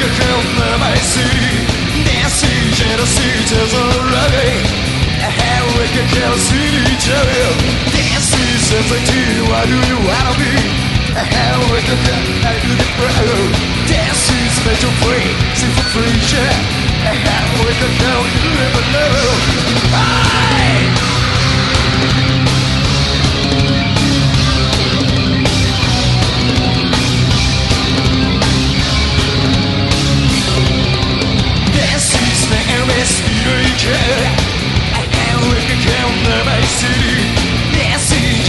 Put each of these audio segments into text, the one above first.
could help my city Dancing jealousy tells a rugged How we could kill city jail Dancing says like to Why do you wanna be How we could get how do the bro Dancing set you free, see for free, yeah How we could help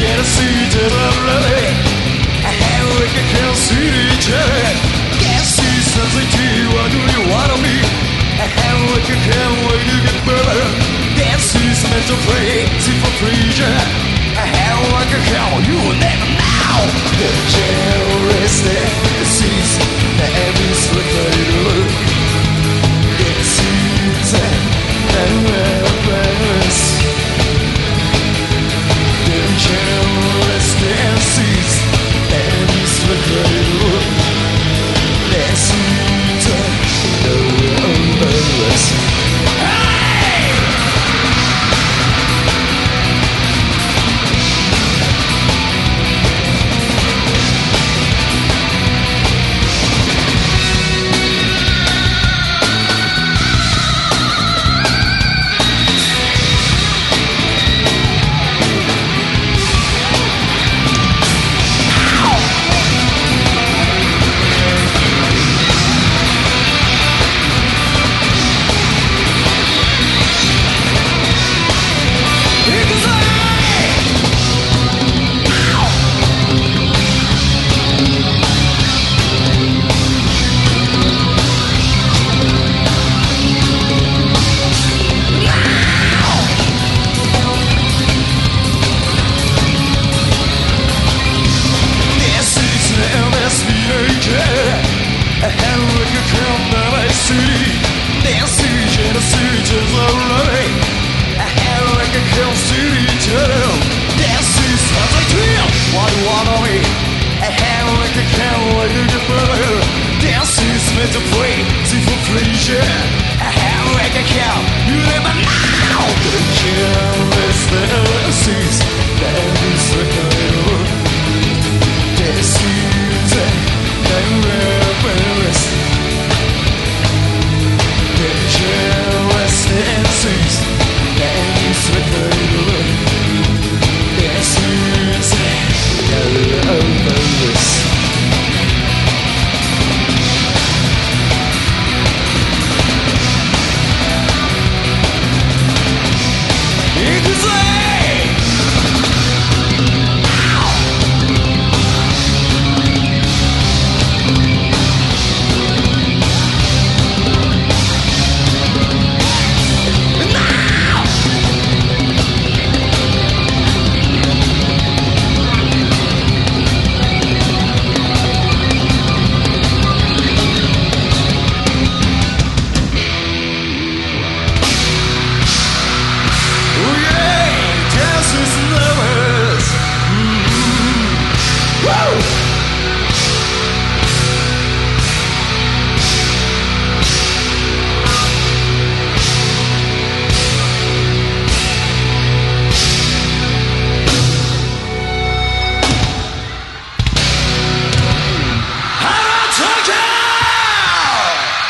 jealousy to the blood And we can count city jet Dances something to me? I care when you What Kill what you get better This is meant to play See for yeah And we can kill You never know The is the seas